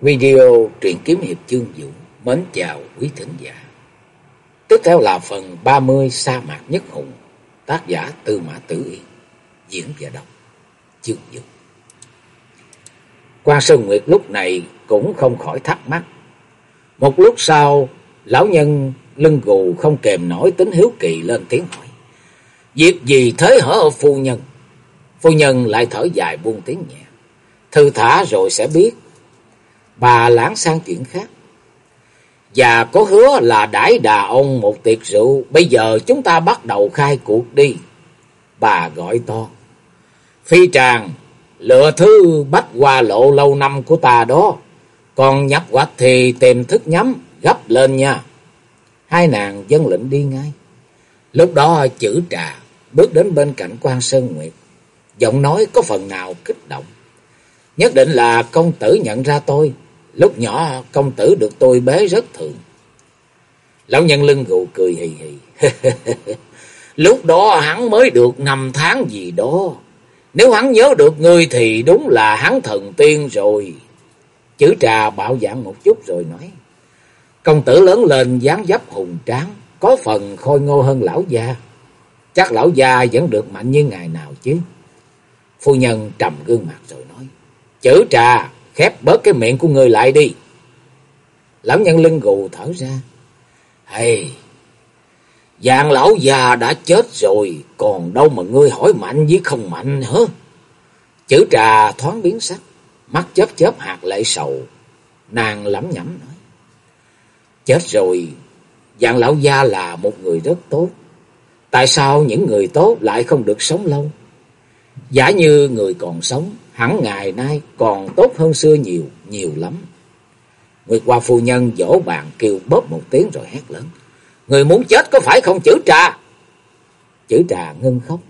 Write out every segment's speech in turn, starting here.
Video truyện kiếm hiệp chương vũ mến chào quý thính giả. Tiếp theo là phần 30 sa mạc nhất hùng, tác giả Tư Mã Tử Yên, diễn và đọc chương vũ. Quan Sơn Nguyệt lúc này cũng không khỏi thắc mắc. Một lúc sau, lão nhân lưng gù không kèm nổi tính hiếu kỳ lên tiếng hỏi. Việc gì thế hở phu nhân? Phu nhân lại thở dài buông tiếng nhẹ. Thư thả rồi sẽ biết bà lãng sang chuyện khác. Và có hứa là đãi đà ông một tiệc rượu, bây giờ chúng ta bắt đầu khai cuộc đi. Bà gọi to. Phi tràng, lựa thứ bách qua lộ lâu năm của ta đó. Còn nhập hoạch thì tìm thức nhắm, gấp lên nha. Hai nàng dân lệnh đi ngay. Lúc đó chữ trà bước đến bên cạnh quan Sơn Nguyệt. Giọng nói có phần nào kích động. Nhất định là công tử nhận ra tôi. Lúc nhỏ công tử được tôi bế rất thường. Lão nhân lưng gù cười hì hì. Lúc đó hắn mới được năm tháng gì đó. Nếu hắn nhớ được ngươi thì đúng là hắn thần tiên rồi. Chữ trà bạo dạng một chút rồi nói. Công tử lớn lên dáng dấp hùng tráng, có phần khôi ngô hơn lão gia. Chắc lão gia vẫn được mạnh như ngày nào chứ. Phu nhân trầm gương mặt rồi nói. Chữ trà, khép bớt cái miệng của người lại đi. Lão nhân lưng gù thở ra. Hay, dạng lão già đã chết rồi, còn đâu mà ngươi hỏi mạnh với không mạnh hả? Chữ trà thoáng biến sắc, mắt chớp chớp hạt lệ sầu. Nàng lẩm nhẩm nói. Chết rồi, dạng lão gia là một người rất tốt. Tại sao những người tốt lại không được sống lâu? Giả như người còn sống, hẳn ngày nay còn tốt hơn xưa nhiều, nhiều lắm. người qua phu nhân vỗ bàn kêu bóp một tiếng rồi hét lớn. Người muốn chết có phải không chữ trà? Chữ trà ngưng khóc,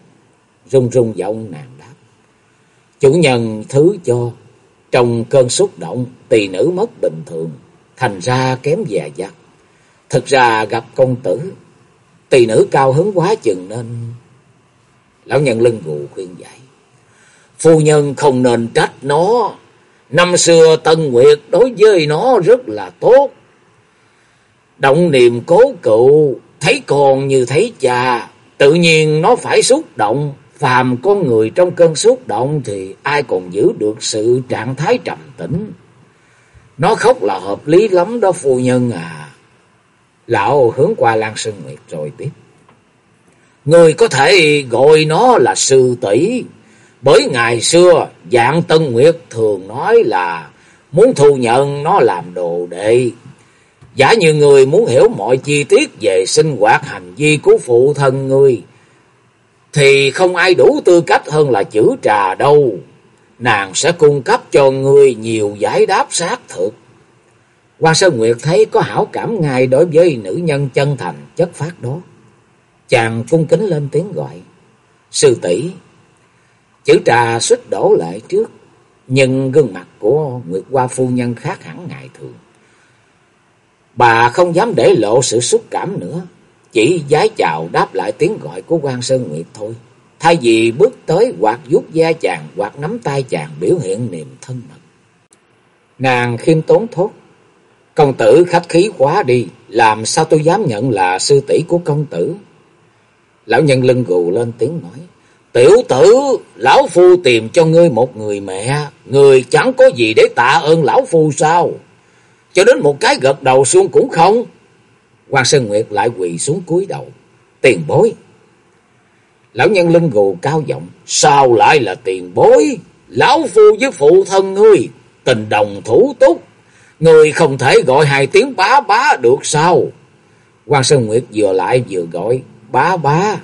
run run giọng nàng đáp. Chủ nhân thứ cho, trong cơn xúc động, tỳ nữ mất bình thường, thành ra kém dè dặt. Thực ra gặp công tử, tỳ nữ cao hứng quá chừng nên... Lão nhân lưng gù khuyên dạy. Phu nhân không nên trách nó. Năm xưa Tân Nguyệt đối với nó rất là tốt. Động niềm cố cựu, thấy con như thấy cha, tự nhiên nó phải xúc động. Phàm con người trong cơn xúc động thì ai còn giữ được sự trạng thái trầm tĩnh. Nó khóc là hợp lý lắm đó phu nhân à. Lão hướng qua Lan Sơn Nguyệt rồi tiếp. Người có thể gọi nó là sư tỷ bởi ngày xưa, dạng Tân Nguyệt thường nói là muốn thu nhận nó làm đồ đệ. Giả như người muốn hiểu mọi chi tiết về sinh hoạt hành vi của phụ thân người thì không ai đủ tư cách hơn là chữ trà đâu. Nàng sẽ cung cấp cho người nhiều giải đáp xác thực. Hoa Sơn Nguyệt thấy có hảo cảm ngay đối với nữ nhân chân thành chất phát đó. Chàng cung kính lên tiếng gọi. Sư tỷ Chữ trà xích đổ lại trước, nhưng gương mặt của Nguyệt Hoa phu nhân khác hẳn ngày thường. Bà không dám để lộ sự xúc cảm nữa, chỉ giái chào đáp lại tiếng gọi của quan Sơn Nguyệt thôi. Thay vì bước tới hoặc vuốt da chàng hoặc nắm tay chàng biểu hiện niềm thân mật. Nàng khiêm tốn thốt. Công tử khách khí quá đi, làm sao tôi dám nhận là sư tỷ của công tử? Lão nhân lưng gù lên tiếng nói. Tiểu tử, lão phu tìm cho ngươi một người mẹ, người chẳng có gì để tạ ơn lão phu sao? Cho đến một cái gật đầu xuống cũng không. Hoàng Sơn Nguyệt lại quỳ xuống cúi đầu. Tiền bối. Lão nhân lưng gù cao giọng. Sao lại là tiền bối? Lão phu với phụ thân ngươi, tình đồng thủ túc. Ngươi không thể gọi hai tiếng bá bá được sao? Hoàng Sơn Nguyệt vừa lại vừa gọi bá bá.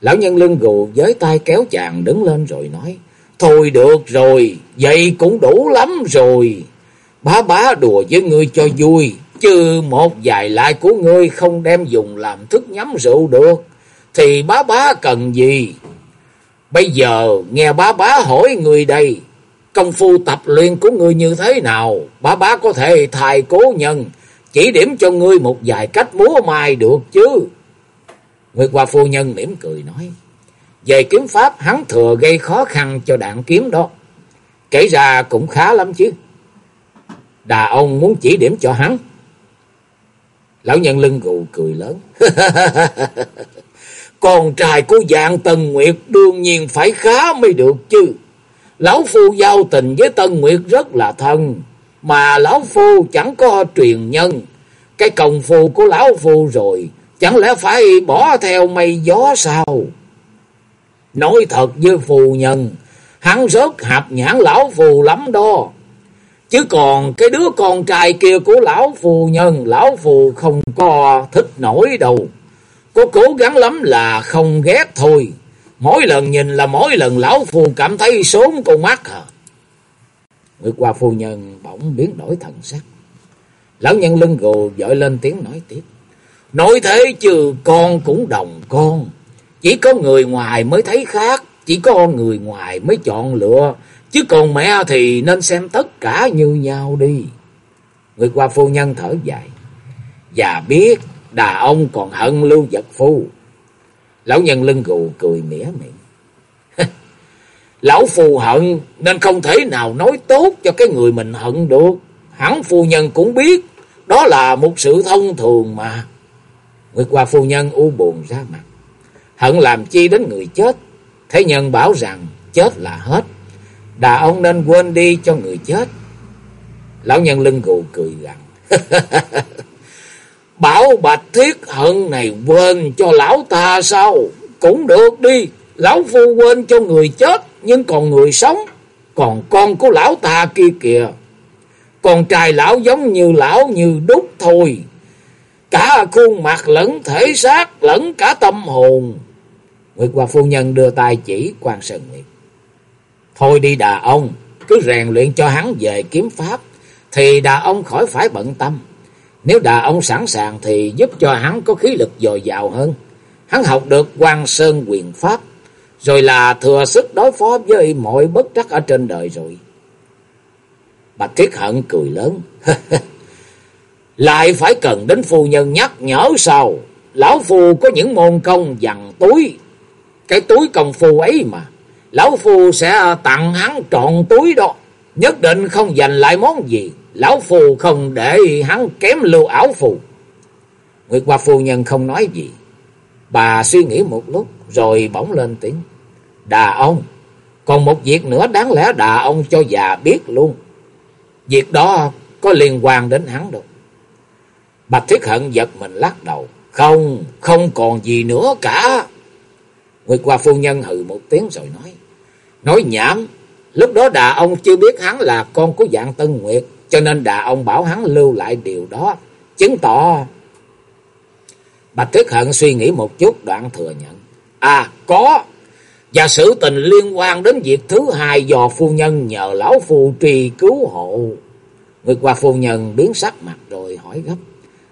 Lão nhân lưng gù với tay kéo chàng đứng lên rồi nói. Thôi được rồi, vậy cũng đủ lắm rồi. Bá bá đùa với ngươi cho vui, chứ một vài lại của ngươi không đem dùng làm thức nhắm rượu được, thì bá bá cần gì? Bây giờ nghe bá bá hỏi ngươi đây, công phu tập luyện của ngươi như thế nào? Bá bá có thể thay cố nhân, chỉ điểm cho ngươi một vài cách múa mai được chứ. Nguyệt Hoa phu nhân mỉm cười nói. Về kiếm pháp, hắn thừa gây khó khăn cho đạn kiếm đó. Kể ra cũng khá lắm chứ. Đà ông muốn chỉ điểm cho hắn. Lão nhân lưng gù cười lớn. Con trai của dạng Tân Nguyệt đương nhiên phải khá mới được chứ. Lão Phu giao tình với Tân Nguyệt rất là thân. Mà Lão Phu chẳng có truyền nhân. Cái công phu của Lão Phu rồi. Chẳng lẽ phải bỏ theo mây gió sao? Nói thật với phù nhân. Hắn rớt hạp nhãn Lão phù lắm đó. Chứ còn cái đứa con trai kia của Lão phù nhân. Lão phù không có thích nổi đâu. Có cố gắng lắm là không ghét thôi. Mỗi lần nhìn là mỗi lần lão phù cảm thấy sốn con mắt à. người qua phu nhân bỗng biến đổi thần sắc. Lão nhân lưng gù dội lên tiếng nói tiếp. Nói thế chứ con cũng đồng con. Chỉ có người ngoài mới thấy khác. Chỉ có người ngoài mới chọn lựa. Chứ còn mẹ thì nên xem tất cả như nhau đi. người qua phu nhân thở dài. Và biết đà ông còn hận lưu vật phu. Lão nhân lưng gù cười mỉa miệng. Lão phù hận nên không thể nào nói tốt cho cái người mình hận được. Hẳn phu nhân cũng biết, đó là một sự thông thường mà. Nguyệt qua phu nhân u buồn ra mặt. Hận làm chi đến người chết. Thế nhân bảo rằng chết là hết. Đà ông nên quên đi cho người chết. Lão nhân lưng gù cười rằng Bảo bạch thiết hận này quên cho lão ta sao? Cũng được đi. Lão phu quên cho người chết. Nhưng còn người sống. Còn con của lão ta kia kìa. Con trai lão giống như lão như đúc thôi. Cả khuôn mặt lẫn thể xác lẫn cả tâm hồn. Nguyệt Hoa phu nhân đưa tay chỉ quan Sơn Nguyệt. Thôi đi đà ông. Cứ rèn luyện cho hắn về kiếm pháp. Thì đà ông khỏi phải bận tâm. Nếu đà ông sẵn sàng thì giúp cho hắn có khí lực dồi dào hơn. Hắn học được quan sơn quyền pháp. Rồi là thừa sức đối phó với mọi bất trắc ở trên đời rồi. Bạch Thiết Hận cười lớn. Lại phải cần đến phu nhân nhắc nhở sao? Lão phu có những môn công dằn túi. Cái túi công phu ấy mà. Lão phu sẽ tặng hắn trọn túi đó. Nhất định không dành lại món gì. Lão phù không để hắn kém lưu ảo phù. Nguyệt Hoa phu nhân không nói gì. Bà suy nghĩ một lúc rồi bỗng lên tiếng. Đà ông, còn một việc nữa đáng lẽ đà ông cho già biết luôn. Việc đó có liên quan đến hắn đâu. Bạch Thiết Hận giật mình lắc đầu. Không, không còn gì nữa cả. Nguyệt Hoa phu nhân hừ một tiếng rồi nói. Nói nhảm, lúc đó đà ông chưa biết hắn là con của dạng Tân Nguyệt. Cho nên đà ông bảo hắn lưu lại điều đó. Chứng tỏ... Bạch thiết Hận suy nghĩ một chút đoạn thừa nhận. À có. Và sự tình liên quan đến việc thứ hai do phu nhân nhờ lão phu trì cứu hộ. Người qua phu nhân biến sắc mặt rồi hỏi gấp.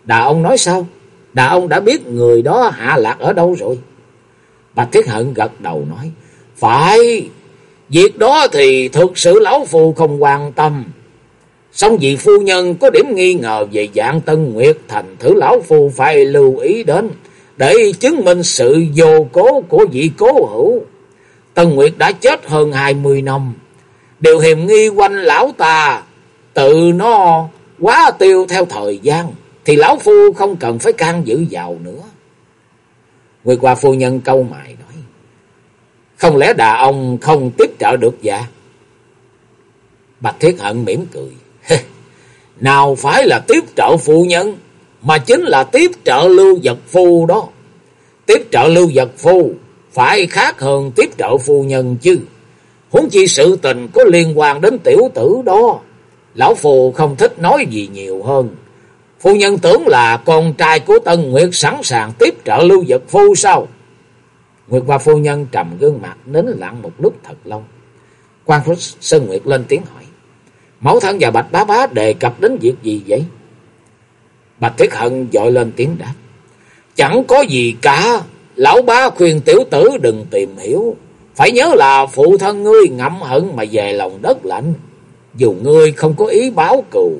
Đà ông nói sao? Đà ông đã biết người đó hạ lạc ở đâu rồi? Bạch Thiết Hận gật đầu nói. Phải. Việc đó thì thực sự lão phu không quan tâm. Xong vì phu nhân có điểm nghi ngờ về dạng Tân Nguyệt thành thử lão phu phải lưu ý đến, để chứng minh sự vô cố của vị cố hữu. Tân Nguyệt đã chết hơn hai mươi năm. Điều hiểm nghi quanh lão ta, tự nó quá tiêu theo thời gian thì lão phu không cần phải can dự vào nữa. người qua phu nhân câu mài nói. Không lẽ đà ông không tiếp trợ được dạ? Bạch Thiết Hận mỉm cười. Nào phải là tiếp trợ phu nhân, mà chính là tiếp trợ lưu vật phu đó. Tiếp trợ lưu vật phu phải khác hơn tiếp trợ phu nhân chứ. Huống chi sự tình có liên quan đến tiểu tử đó. Lão phu không thích nói gì nhiều hơn. Phu nhân tưởng là con trai của Tân Nguyệt sẵn sàng tiếp trợ lưu vật phu sao? Nguyệt và phu nhân trầm gương mặt, nín lặng một lúc thật lâu. Quan Phúc Sơn Nguyệt lên tiếng hỏi. Mẫu thân và Bạch Bá Bá đề cập đến việc gì vậy? Bạch Thiết Hận dội lên tiếng đáp. Chẳng có gì cả. Lão bá khuyên tiểu tử đừng tìm hiểu. Phải nhớ là phụ thân ngươi ngậm hận mà về lòng đất lạnh. Dù ngươi không có ý báo cừu.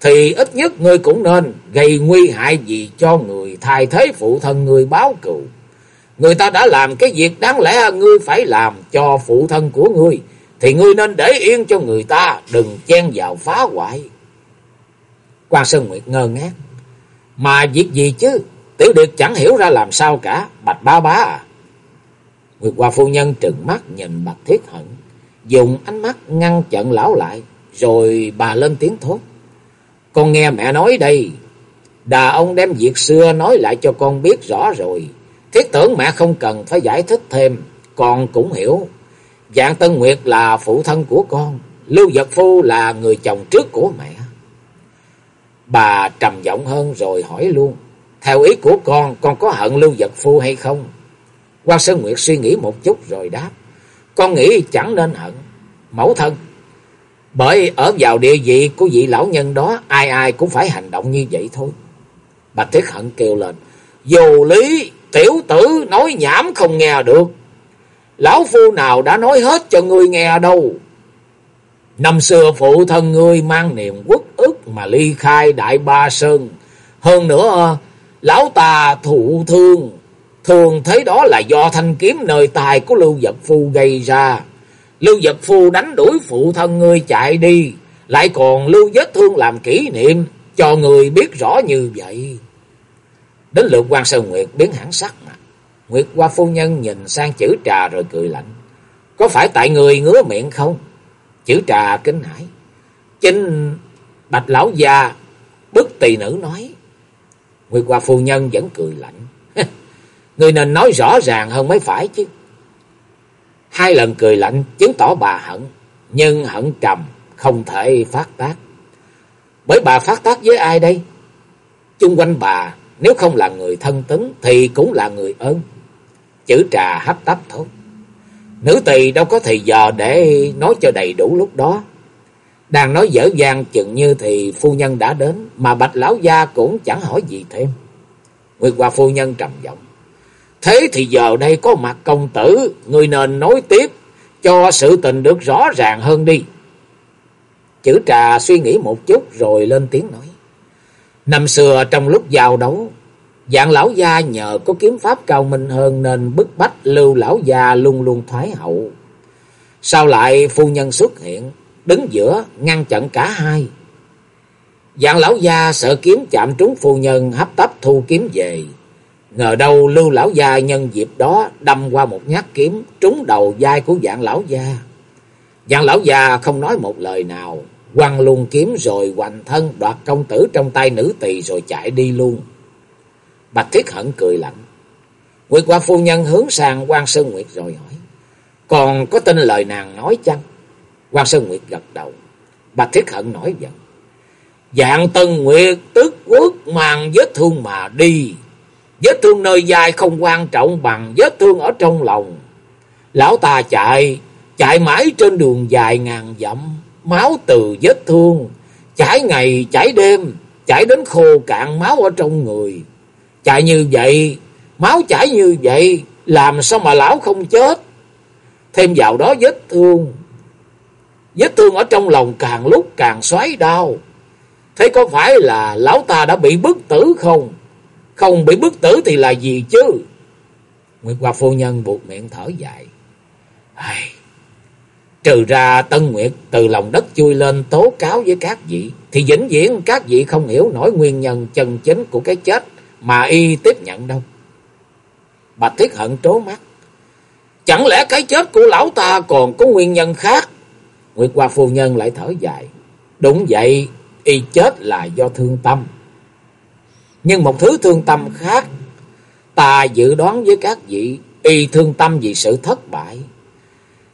Thì ít nhất ngươi cũng nên gây nguy hại gì cho người thay thế phụ thân ngươi báo cừu. Người ta đã làm cái việc đáng lẽ ngươi phải làm cho phụ thân của ngươi thì ngươi nên để yên cho người ta, đừng chen vào phá hoại. Quan Sơn Nguyệt ngơ ngác. Mà việc gì chứ? Tiểu Điệt chẳng hiểu ra làm sao cả. Bạch ba bá à? Nguyệt Hoa phu nhân trừng mắt nhìn Bạch Thiết Hận. Dùng ánh mắt ngăn chặn lão lại. Rồi bà lên tiếng thốt. Con nghe mẹ nói đây. Đà ông đem việc xưa nói lại cho con biết rõ rồi. Thiết tưởng mẹ không cần phải giải thích thêm. Con cũng hiểu. Dạng Tân Nguyệt là phụ thân của con. Lưu Giật Phu là người chồng trước của mẹ. Bà trầm giọng hơn rồi hỏi luôn. Theo ý của con, con có hận Lưu Giật Phu hay không? Quan Sơn Nguyệt suy nghĩ một chút rồi đáp. Con nghĩ chẳng nên hận. Mẫu thân. Bởi ở vào địa vị của vị lão nhân đó, ai ai cũng phải hành động như vậy thôi. Bạch Thiết Hận kêu lên. Dù lý, tiểu tử nói nhảm không nghe được. Lão phu nào đã nói hết cho ngươi nghe đâu. Năm xưa phụ thân ngươi mang niềm quốc ức mà ly khai đại ba sơn. Hơn nữa, lão tà thụ thương. Thường thấy đó là do thanh kiếm nơi tài của Lưu Vật Phu gây ra. Lưu Vật Phu đánh đuổi phụ thân ngươi chạy đi. Lại còn lưu vết thương làm kỷ niệm, cho người biết rõ như vậy. Đến lượt quan Sơn Nguyệt biến hẳn sắc mặt. Nguyệt qua phu nhân nhìn sang chữ trà rồi cười lạnh. Có phải tại người ngứa miệng không? Chữ trà kinh hãi. Chính bạch lão già bức tỳ nữ nói. Nguyệt qua phu nhân vẫn cười lạnh. Người nên nói rõ ràng hơn mới phải chứ. Hai lần cười lạnh chứng tỏ bà hận. Nhưng hận trầm không thể phát tác. Bởi bà phát tác với ai đây? Chung quanh bà nếu không là người thân tính thì cũng là người ơn. Chữ trà hấp tấp thôi. Nữ tỳ đâu có thời giờ để nói cho đầy đủ lúc đó. Đang nói dở dang chừng như thì phu nhân đã đến, mà bạch lão gia cũng chẳng hỏi gì thêm. Nguyệt Hoa phu nhân trầm giọng. Thế thì giờ đây có mặt công tử, người nên nói tiếp, cho sự tình được rõ ràng hơn đi. Chữ trà suy nghĩ một chút rồi lên tiếng nói. Năm xưa trong lúc giao đấu, Dạng lão gia nhờ có kiếm pháp cao minh hơn nên bức bách lưu lão gia luôn luôn thoái hậu. Sau lại phu nhân xuất hiện, đứng giữa ngăn chặn cả hai. Dạng lão gia sợ kiếm chạm trúng phu nhân hấp tấp thu kiếm về. Ngờ đâu lưu lão gia nhân dịp đó đâm qua một nhát kiếm trúng đầu vai của dạng lão gia. Dạng lão gia không nói một lời nào, quăng luôn kiếm rồi hoành thân đoạt công tử trong tay nữ tỳ rồi chạy đi luôn. Bạch Thiết Hận cười lạnh. Nguyệt qua phu nhân hướng sang quan Sơn Nguyệt rồi hỏi. Còn có tin lời nàng nói chăng? quan Sơn Nguyệt gật đầu. Bạch Thiết Hận nói giận. Dạng Tân Nguyệt tức quốc mang vết thương mà đi. Vết thương nơi dài không quan trọng bằng vết thương ở trong lòng. Lão ta chạy, chạy mãi trên đường dài ngàn dặm. Máu từ vết thương, chảy ngày chảy đêm, chảy đến khô cạn máu ở trong người. Chạy như vậy, máu chảy như vậy, làm sao mà lão không chết? Thêm vào đó vết thương. Vết thương ở trong lòng càng lúc càng xoáy đau. Thế có phải là lão ta đã bị bức tử không? Không bị bức tử thì là gì chứ? Nguyệt Hoa phu nhân buộc miệng thở dài. Ai... Trừ ra Tân Nguyệt từ lòng đất chui lên tố cáo với các vị, thì vĩnh viễn các vị không hiểu nổi nguyên nhân chân chính của cái chết mà y tiếp nhận đâu. Bạch Thiết Hận trố mắt. Chẳng lẽ cái chết của lão ta còn có nguyên nhân khác? Nguyệt Hoa phu nhân lại thở dài. Đúng vậy, y chết là do thương tâm. Nhưng một thứ thương tâm khác, ta dự đoán với các vị, y thương tâm vì sự thất bại.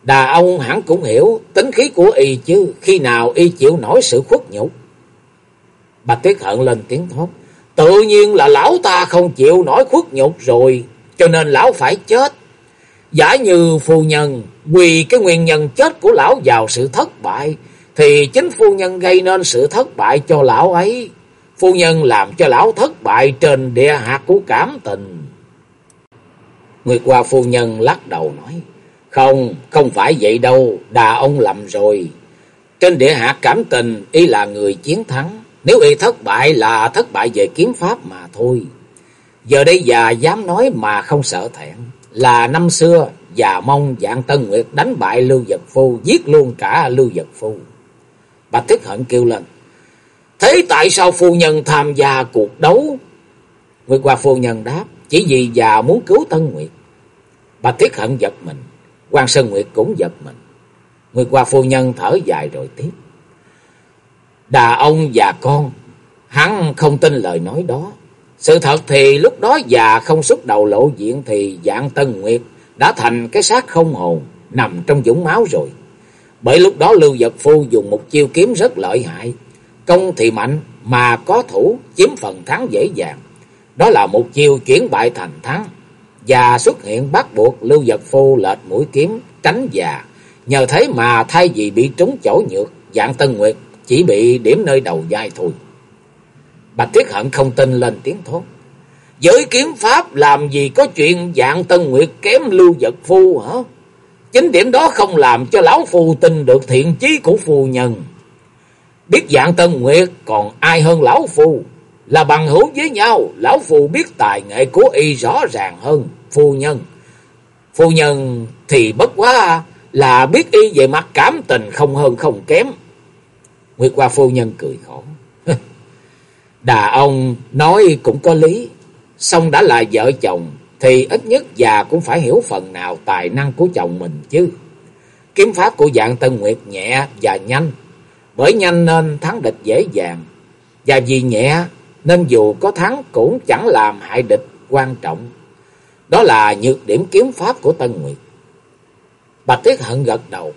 Đà ông hẳn cũng hiểu tính khí của y chứ, khi nào y chịu nổi sự khuất nhục. Bạch Tuyết Hận lên tiếng thốt. Tự nhiên là lão ta không chịu nổi khuất nhục rồi, cho nên lão phải chết. Giả như phu nhân vì cái nguyên nhân chết của lão vào sự thất bại, thì chính phu nhân gây nên sự thất bại cho lão ấy. Phu nhân làm cho lão thất bại trên địa hạt của cảm tình. người qua phu nhân lắc đầu nói, Không, không phải vậy đâu, đà ông lầm rồi. Trên địa hạt cảm tình, y là người chiến thắng. Nếu y thất bại là thất bại về kiếm pháp mà thôi. Giờ đây già dám nói mà không sợ thẹn. Là năm xưa già mong dạng Tân Nguyệt đánh bại Lưu Vật Phu, giết luôn cả Lưu Vật Phu. Bạch Thiết Hận kêu lên. Thế tại sao phu nhân tham gia cuộc đấu? Nguyệt Hoa phu nhân đáp, chỉ vì già muốn cứu Tân Nguyệt. bà Thiết Hận giật mình, quan Sơn Nguyệt cũng giật mình. Nguyệt Hoa phu nhân thở dài rồi tiếp. Đà ông và con, hắn không tin lời nói đó. Sự thật thì lúc đó già không xuất đầu lộ diện thì dạng Tân Nguyệt đã thành cái xác không hồn, nằm trong dũng máu rồi. Bởi lúc đó Lưu Vật Phu dùng một chiêu kiếm rất lợi hại, công thì mạnh mà có thủ chiếm phần thắng dễ dàng. Đó là một chiêu chuyển bại thành thắng và xuất hiện bắt buộc Lưu Giật Phu lệch mũi kiếm tránh già. Nhờ thế mà thay vì bị trúng chỗ nhược, dạng Tân Nguyệt chỉ bị điểm nơi đầu vai thôi. Bạch Thiết Hận không tin lên tiếng thốt. Giới kiếm pháp làm gì có chuyện dạng Tân Nguyệt kém Lưu Giật Phu hả? Chính điểm đó không làm cho lão phu tin được thiện chí của phu nhân. Biết dạng Tân Nguyệt còn ai hơn lão phu. Là bằng hữu với nhau, lão phu biết tài nghệ của y rõ ràng hơn phu nhân. Phu nhân thì bất quá là biết y về mặt cảm tình không hơn không kém. Nguyệt Hoa phu nhân cười khổ. Đà ông nói cũng có lý. song đã là vợ chồng thì ít nhất già cũng phải hiểu phần nào tài năng của chồng mình chứ. Kiếm pháp của dạng Tân Nguyệt nhẹ và nhanh. Bởi nhanh nên thắng địch dễ dàng. Và vì nhẹ, nên dù có thắng cũng chẳng làm hại địch quan trọng. Đó là nhược điểm kiếm pháp của Tân Nguyệt. Bạch Tiết Hận gật đầu.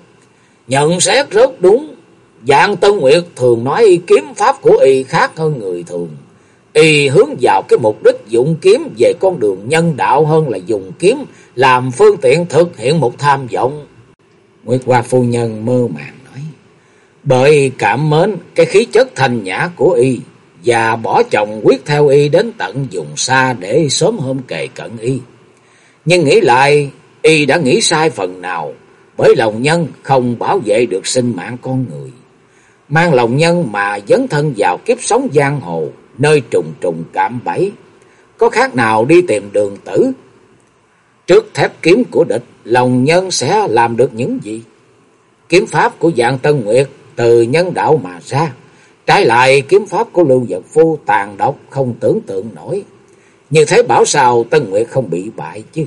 Nhận xét rất đúng. Dạng Tân Nguyệt thường nói kiếm pháp của y khác hơn người thường. Y hướng vào cái mục đích dụng kiếm về con đường nhân đạo hơn là dùng kiếm làm phương tiện thực hiện một tham vọng. Nguyệt Hoa Phu Nhân mơ màng. Bởi cảm mến cái khí chất thanh nhã của Y và bỏ chồng quyết theo Y đến tận vùng xa để sớm hôm kề cận Y. Nhưng nghĩ lại Y đã nghĩ sai phần nào bởi lòng nhân không bảo vệ được sinh mạng con người. Mang lòng nhân mà dấn thân vào kiếp sống giang hồ nơi trùng trùng cạm bẫy, có khác nào đi tìm đường tử. Trước thép kiếm của địch, lòng nhân sẽ làm được những gì? Kiếm pháp của dạng Tân Nguyệt từ nhân đạo mà ra, trái lại kiếm pháp của Lưu Vật Phu tàn độc không tưởng tượng nổi. Như thế bảo sao Tân Nguyệt không bị bại chứ?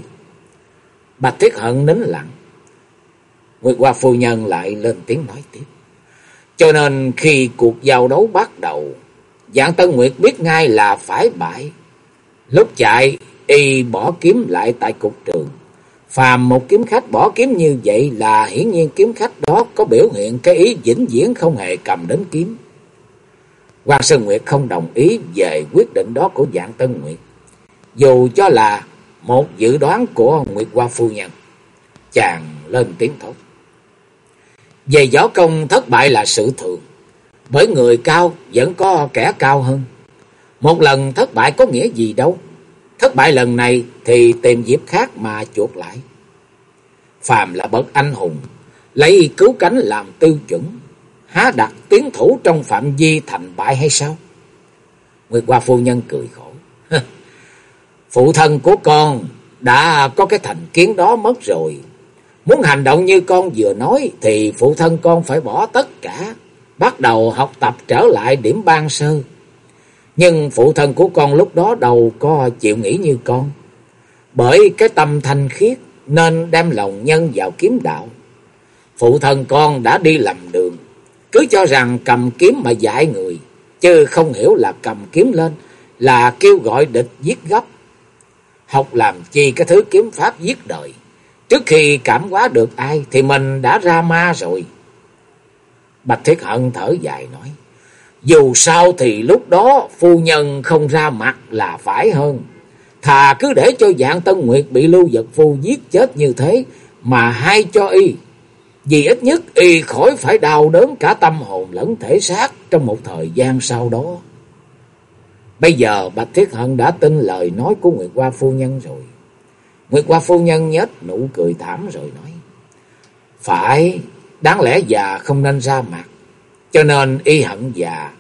Bạch Thiết Hận nín lặng. Nguyệt Hoa Phu Nhân lại lên tiếng nói tiếp. Cho nên khi cuộc giao đấu bắt đầu, Dạng Tân Nguyệt biết ngay là phải bại. Lúc chạy, y bỏ kiếm lại tại cục trường. Phàm một kiếm khách bỏ kiếm như vậy là hiển nhiên kiếm khách đó có biểu hiện cái ý vĩnh viễn không hề cầm đến kiếm. Hoàng Sơn Nguyệt không đồng ý về quyết định đó của dạng Tân Nguyệt. Dù cho là một dự đoán của Nguyệt Hoa Phu Nhân. Chàng lên tiếng thốt. Về gió công thất bại là sự thường. Bởi người cao vẫn có kẻ cao hơn. Một lần thất bại có nghĩa gì đâu. Thất bại lần này thì tìm dịp khác mà chuột lại. Phàm là bậc anh hùng, lấy cứu cánh làm tiêu chuẩn. Há đặt tiến thủ trong phạm vi thành bại hay sao? Nguyệt Hoa phu nhân cười khổ. Phụ thân của con đã có cái thành kiến đó mất rồi. Muốn hành động như con vừa nói thì phụ thân con phải bỏ tất cả bắt đầu học tập trở lại điểm ban sơ. Nhưng phụ thân của con lúc đó đâu có chịu nghĩ như con. Bởi cái tâm thanh khiết nên đem lòng nhân vào kiếm đạo. Phụ thân con đã đi lầm đường, cứ cho rằng cầm kiếm mà dạy người, chứ không hiểu là cầm kiếm lên là kêu gọi địch giết gấp. Học làm chi cái thứ kiếm pháp giết đời. Trước khi cảm hóa được ai thì mình đã ra ma rồi. Bạch Thiết Hận thở dài nói. Dù sao thì lúc đó phu nhân không ra mặt là phải hơn. Thà cứ để cho dạng Tân Nguyệt bị lưu vật phu giết chết như thế mà hay cho y. Vì ít nhất y khỏi phải đau đớn cả tâm hồn lẫn thể xác trong một thời gian sau đó. Bây giờ Bạch Thiết Hận đã tin lời nói của Nguyệt Hoa Phu Nhân rồi. Nguyệt Hoa Phu Nhân nhếch nụ cười thảm rồi nói. Phải, Đáng lẽ già không nên ra mặt. Cho nên y hận già.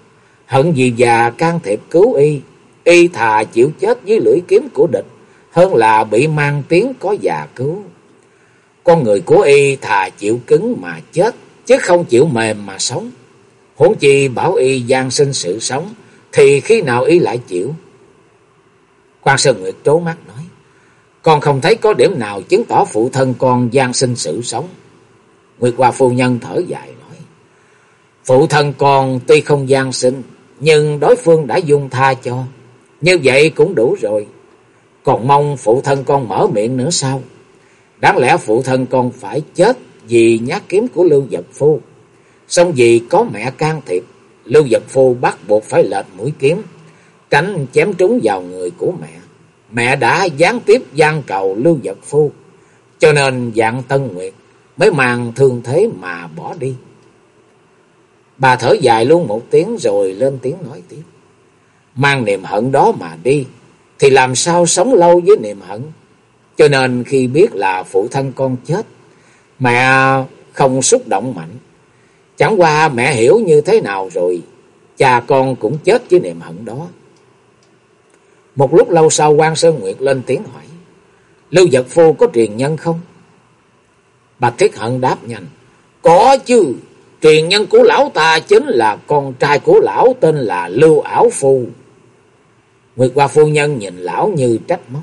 Hận vì già can thiệp cứu y. Y thà chịu chết với lưỡi kiếm của địch. Hơn là bị mang tiếng có già cứu. Con người của y thà chịu cứng mà chết. Chứ không chịu mềm mà sống. Huống chi bảo y gian sinh sự sống, thì khi nào y lại chịu? Quan Sơn Nguyệt trố mắt nói, con không thấy có điểm nào chứng tỏ phụ thân con gian sinh sự sống. Nguyệt Hoa phu nhân thở dài phụ thân con tuy không gian sinh, nhưng đối phương đã dung tha cho, như vậy cũng đủ rồi. Còn mong phụ thân con mở miệng nữa sao? Đáng lẽ phụ thân con phải chết vì nhát kiếm của Lưu Giật Phu. Xong vì có mẹ can thiệp, Lưu Giật Phu bắt buộc phải lệch mũi kiếm, tránh chém trúng vào người của mẹ. Mẹ đã gián tiếp gian cầu Lưu Giật Phu, cho nên dạng Tân Nguyệt mới mang thương thế mà bỏ đi. Bà thở dài luôn một tiếng rồi lên tiếng nói tiếp. Mang niềm hận đó mà đi, thì làm sao sống lâu với niềm hận. Cho nên khi biết là phụ thân con chết, mẹ không xúc động mạnh. Chẳng qua mẹ hiểu như thế nào rồi, cha con cũng chết với niềm hận đó. Một lúc lâu sau quan Sơn Nguyệt lên tiếng hỏi, Lưu Giật Phu có truyền nhân không? Bạch Thiết Hận đáp nhanh, có chứ, truyền nhân của lão ta chính là con trai của lão, tên là Lưu Ảo Phu. Nguyệt Hoa Phu Nhân nhìn lão như trách móc.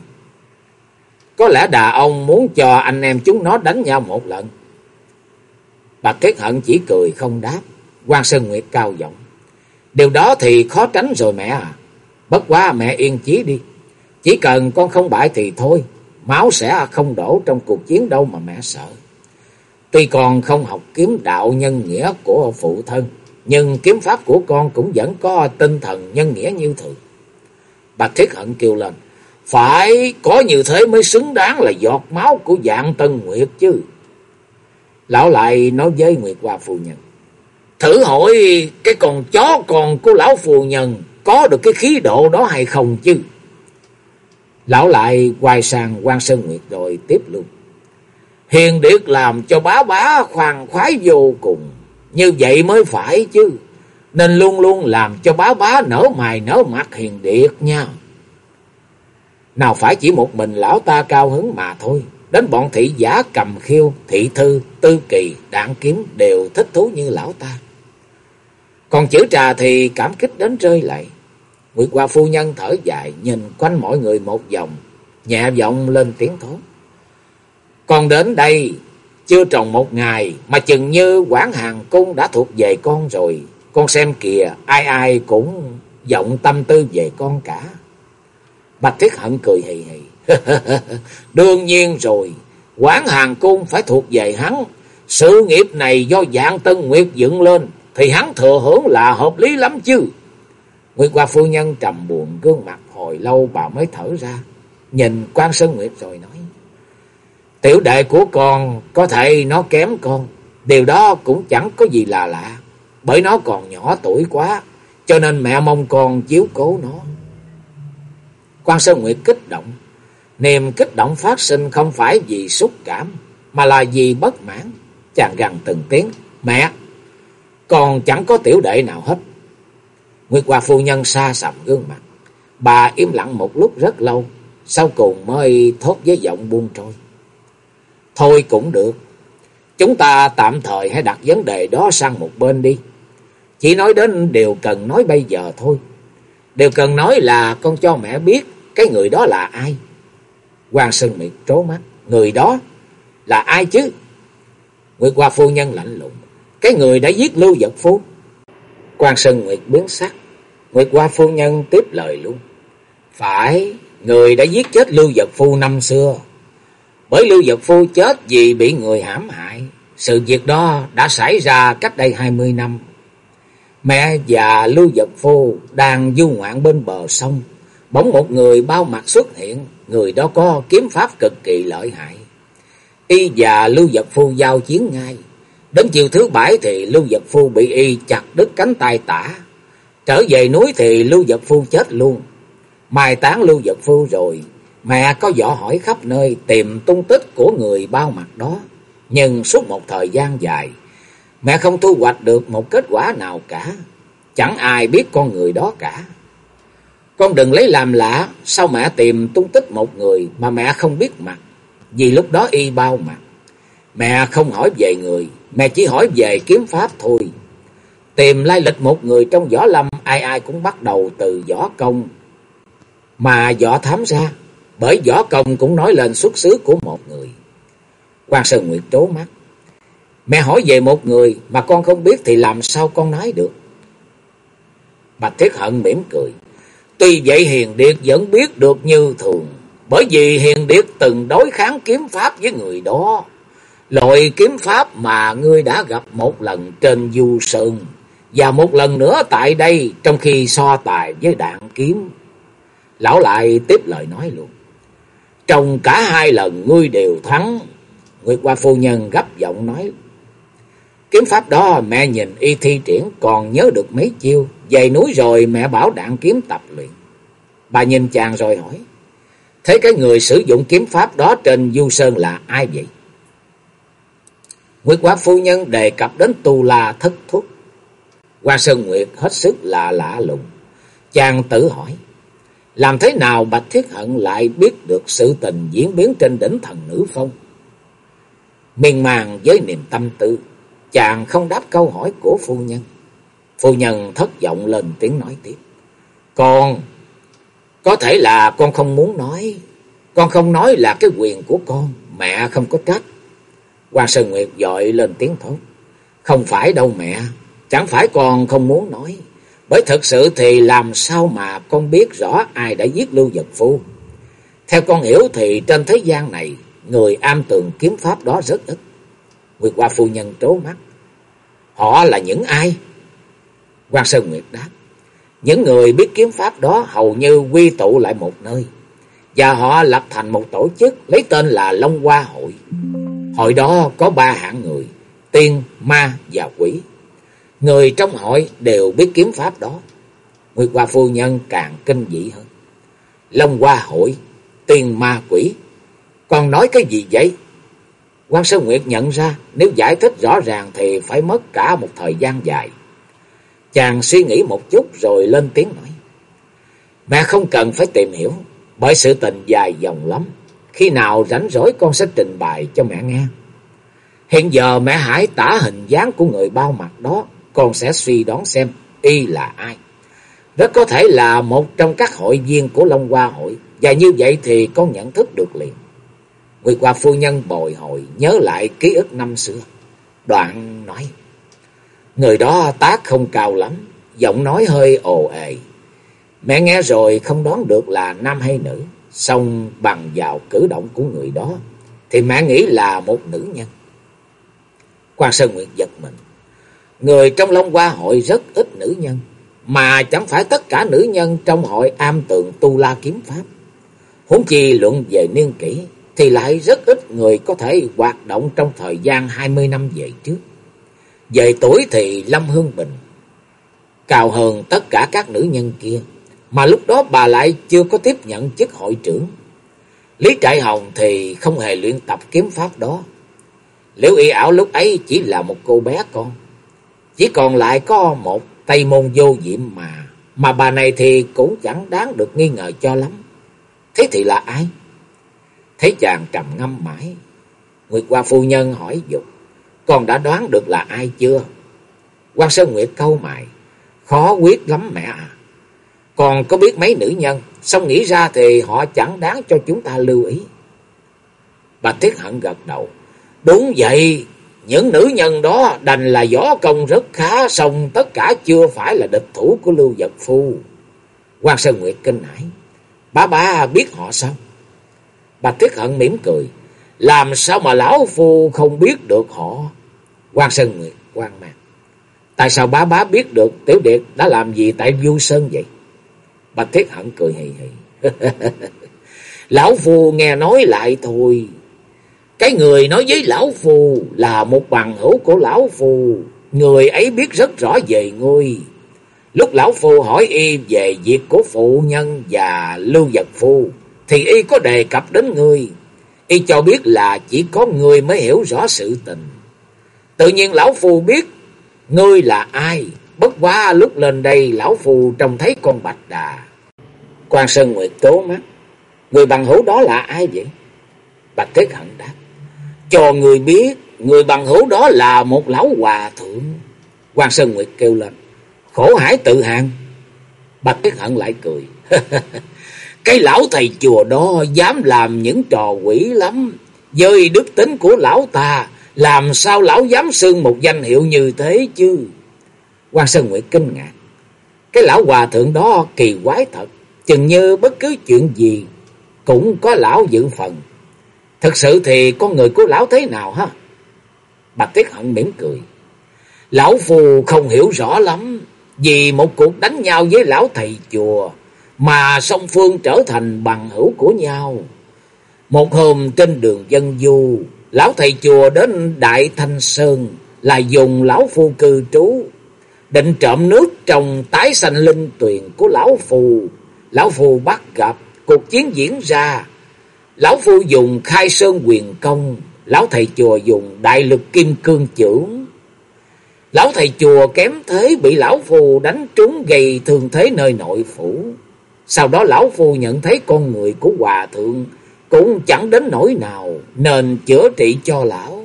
Có lẽ đà ông muốn cho anh em chúng nó đánh nhau một lần. Bạch kết Hận chỉ cười không đáp. quan Sơn Nguyệt cao giọng. Điều đó thì khó tránh rồi mẹ à. Bất quá mẹ yên chí đi. Chỉ cần con không bại thì thôi. Máu sẽ không đổ trong cuộc chiến đâu mà mẹ sợ. Tuy con không học kiếm đạo nhân nghĩa của phụ thân. Nhưng kiếm pháp của con cũng vẫn có tinh thần nhân nghĩa như thường. Bạch Thiết Hận kêu lên. Phải có như thế mới xứng đáng là giọt máu của dạng Tân Nguyệt chứ. Lão lại nói với Nguyệt Hoa Phu Nhân. Thử hỏi cái con chó con của lão Phu Nhân có được cái khí độ đó hay không chứ? Lão lại quay sang quan Sơn Nguyệt rồi tiếp luôn. Hiền Điệt làm cho bá bá khoan khoái vô cùng. Như vậy mới phải chứ. Nên luôn luôn làm cho bá bá nở mày nở mặt Hiền Điệt nha. Nào phải chỉ một mình lão ta cao hứng mà thôi. Đến bọn thị giả cầm khiêu, thị thư, tư kỳ, đạn kiếm đều thích thú như lão ta. Còn chữ trà thì cảm kích đến rơi lại. Nguyệt Hoa phu nhân thở dài nhìn quanh mọi người một vòng, nhẹ giọng lên tiếng thốt. Con đến đây chưa tròn một ngày mà chừng như quán hàng cung đã thuộc về con rồi. Con xem kìa, ai ai cũng giọng tâm tư về con cả. Bạch Thiết Hận cười hì hì. Đương nhiên rồi, quán hàng cung phải thuộc về hắn. Sự nghiệp này do dạng Tân Nguyệt dựng lên, thì hắn thừa hưởng là hợp lý lắm chứ. Nguyệt Hoa phu nhân trầm buồn gương mặt hồi lâu bà mới thở ra, nhìn quan Sơn Nguyệt rồi nói. Tiểu đệ của con có thể nó kém con, điều đó cũng chẳng có gì là lạ, bởi nó còn nhỏ tuổi quá, cho nên mẹ mong con chiếu cố nó. Quan Sơn Nguyệt kích động. Niềm kích động phát sinh không phải vì xúc cảm, mà là vì bất mãn. Chàng gằn từng tiếng, mẹ, còn chẳng có tiểu đệ nào hết. Nguyệt Hoa phu nhân xa sầm gương mặt. Bà im lặng một lúc rất lâu, sau cùng mới thốt với giọng buông trôi. Thôi cũng được, chúng ta tạm thời hãy đặt vấn đề đó sang một bên đi. Chỉ nói đến điều cần nói bây giờ thôi. Điều cần nói là con cho mẹ biết cái người đó là ai? Hoàng Sơn Miệt trố mắt. Người đó là ai chứ? Nguyệt Hoa phu nhân lạnh lùng. Cái người đã giết Lưu Vật Phu. Quan Sơn Nguyệt biến sắc. Nguyệt Hoa phu nhân tiếp lời luôn. Phải, người đã giết chết Lưu Vật Phu năm xưa. Bởi Lưu Vật Phu chết vì bị người hãm hại. Sự việc đó đã xảy ra cách đây hai mươi năm. Mẹ và Lưu Vật Phu đang du ngoạn bên bờ sông. Bỗng một người bao mặt xuất hiện, người đó có kiếm pháp cực kỳ lợi hại. Y và Lưu Vật Phu giao chiến ngay. Đến chiều thứ bảy thì Lưu Vật Phu bị Y chặt đứt cánh tay tả. Trở về núi thì Lưu Vật Phu chết luôn. Mai tán Lưu Vật Phu rồi, mẹ có dò hỏi khắp nơi tìm tung tích của người bao mặt đó. Nhưng suốt một thời gian dài, mẹ không thu hoạch được một kết quả nào cả. Chẳng ai biết con người đó cả. Con đừng lấy làm lạ, sao mẹ tìm tung tích một người mà mẹ không biết mặt, vì lúc đó y bao mặt. Mẹ không hỏi về người, mẹ chỉ hỏi về kiếm pháp thôi. Tìm lai lịch một người trong võ lâm ai ai cũng bắt đầu từ võ công. Mà võ thám ra, bởi võ công cũng nói lên xuất xứ của một người. quan Sơn Nguyệt trố mắt. Mẹ hỏi về một người mà con không biết thì làm sao con nói được. Bạch Thiết Hận mỉm cười. Tuy vậy Hiền Điệt vẫn biết được như thường. Bởi vì Hiền Điệt từng đối kháng kiếm pháp với người đó. Loại kiếm pháp mà ngươi đã gặp một lần trên du sơn. Và một lần nữa tại đây trong khi so tài với đạn kiếm. Lão lại tiếp lời nói luôn. Trong cả hai lần ngươi đều thắng. Nguyệt Hoa Phu Nhân gấp giọng nói. Kiếm pháp đó mẹ nhìn y thi triển còn nhớ được mấy chiêu. Về núi rồi mẹ bảo đạn kiếm tập luyện. Bà nhìn chàng rồi hỏi. Thế cái người sử dụng kiếm pháp đó trên Du Sơn là ai vậy? Nguyệt Hoa Phu Nhân đề cập đến Tu La Thất Thúc. Hoa Sơn Nguyệt hết sức là lạ lùng. Chàng tự hỏi. Làm thế nào Bạch Thiết Hận lại biết được sự tình diễn biến trên đỉnh thần nữ phong? Miên màng với niềm tâm tư. Chàng không đáp câu hỏi của phu nhân. Phu nhân thất vọng lên tiếng nói tiếp. Con, có thể là con không muốn nói. Con không nói là cái quyền của con. Mẹ không có trách. Hoàng Sơn Nguyệt dội lên tiếng thốt. Không phải đâu mẹ. Chẳng phải con không muốn nói. Bởi thật sự thì làm sao mà con biết rõ ai đã giết Lưu Vật Phu. Theo con hiểu thì trên thế gian này, người am tường kiếm pháp đó rất ít. Nguyệt Hoa Phu Nhân trố mắt. Họ là những ai? Quan Sơn Nguyệt đáp. Những người biết kiếm pháp đó hầu như quy tụ lại một nơi. Và họ lập thành một tổ chức lấy tên là Long Hoa Hội. Hội đó có ba hạng người, tiên, ma và quỷ. Người trong hội đều biết kiếm pháp đó. Nguyệt Hoa Phu Nhân càng kinh dị hơn. Long Hoa Hội, tiền ma quỷ. Còn nói cái gì vậy? Quan Sơn Nguyệt nhận ra nếu giải thích rõ ràng thì phải mất cả một thời gian dài. Chàng suy nghĩ một chút rồi lên tiếng nói. Mẹ không cần phải tìm hiểu, bởi sự tình dài dòng lắm. Khi nào rảnh rỗi con sẽ trình bày cho mẹ nghe. Hiện giờ mẹ hãy tả hình dáng của người bao mặt đó, con sẽ suy đoán xem y là ai. Rất có thể là một trong các hội viên của Long Hoa hội, và như vậy thì con nhận thức được liền. người qua phu nhân bồi hồi nhớ lại ký ức năm xưa. Đoạn nói, người đó tác không cao lắm, giọng nói hơi ồ ề. Mẹ nghe rồi không đoán được là nam hay nữ, xong bằng vào cử động của người đó, thì mẹ nghĩ là một nữ nhân. Quan Sơn Nguyệt giật mình. Người trong Long Hoa hội rất ít nữ nhân, mà chẳng phải tất cả nữ nhân trong hội am tượng Tu La Kiếm Pháp. Huống chi luận về niên kỷ, thì lại rất ít người có thể hoạt động trong thời gian 20 năm về trước. Về tuổi thì Lâm Hương Bình cao hơn tất cả các nữ nhân kia, mà lúc đó bà lại chưa có tiếp nhận chức hội trưởng. Lý Trại Hồng thì không hề luyện tập kiếm pháp đó. Liễu y ảo lúc ấy chỉ là một cô bé con. Chỉ còn lại có một tây môn vô diệm mà. Mà bà này thì cũng chẳng đáng được nghi ngờ cho lắm. Thế thì là ai? Thấy chàng trầm ngâm mãi. Nguyệt Hoa Phu Nhân hỏi dục. Con đã đoán được là ai chưa? quan Sơn Nguyệt câu mày. Khó quyết lắm mẹ à. Còn có biết mấy nữ nhân. Xong nghĩ ra thì họ chẳng đáng cho chúng ta lưu ý. Bà Thiết Hận gật đầu. Đúng vậy. Những nữ nhân đó đành là võ công rất khá. Xong tất cả chưa phải là địch thủ của Lưu Vật Phu. quan Sơn Nguyệt kinh hãi. Bà bà biết họ sao? Bạch Tuyết Hận mỉm cười. Làm sao mà lão phu không biết được họ? quan Sơn Nguyệt quan mang. Tại sao bá bá biết được Tiểu Điệt đã làm gì tại Du Sơn vậy? Bạch Thiết Hận cười hì hì. lão phu nghe nói lại thôi. Cái người nói với lão phù là một bằng hữu của lão phù Người ấy biết rất rõ về ngươi. Lúc lão phù hỏi y về việc của phụ nhân và lưu vật phu thì y có đề cập đến ngươi. Y cho biết là chỉ có ngươi mới hiểu rõ sự tình. Tự nhiên lão phù biết ngươi là ai. Bất quá lúc lên đây, lão phù trông thấy con bạch đà. Quan Sơn Nguyệt tố mắt. Người bằng hữu đó là ai vậy? Bạch Thế Hận đáp. Cho người biết, người bằng hữu đó là một lão hòa thượng. quan Sơn Nguyệt kêu lên. Khổ hải tự hàng. Bạch Tuyết Hận lại cười. Cái lão thầy chùa đó dám làm những trò quỷ lắm. Dơi đức tính của lão ta. Làm sao lão dám xưng một danh hiệu như thế chứ? Quan Sơn Nguyệt kinh ngạc. Cái lão hòa thượng đó kỳ quái thật. Chừng như bất cứ chuyện gì cũng có lão dự phần. Thật sự thì con người của lão thế nào ha? Bạch Tuyết Hận mỉm cười. Lão phù không hiểu rõ lắm. Vì một cuộc đánh nhau với lão thầy chùa mà song phương trở thành bằng hữu của nhau. Một hôm trên đường dân du, lão thầy chùa đến Đại Thanh Sơn là dùng lão phu cư trú, định trộm nước trong tái sanh linh tuyền của lão phù. Lão phù bắt gặp, cuộc chiến diễn ra. Lão phu dùng khai sơn quyền công, lão thầy chùa dùng đại lực kim cương chưởng, Lão thầy chùa kém thế bị lão phu đánh trúng gây thương thế nơi nội phủ. Sau đó lão phu nhận thấy con người của hòa thượng cũng chẳng đến nỗi nào nên chữa trị cho lão.